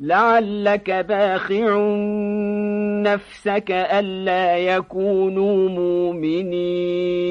لعلك باخع نفسك ألا يكونوا مؤمنين.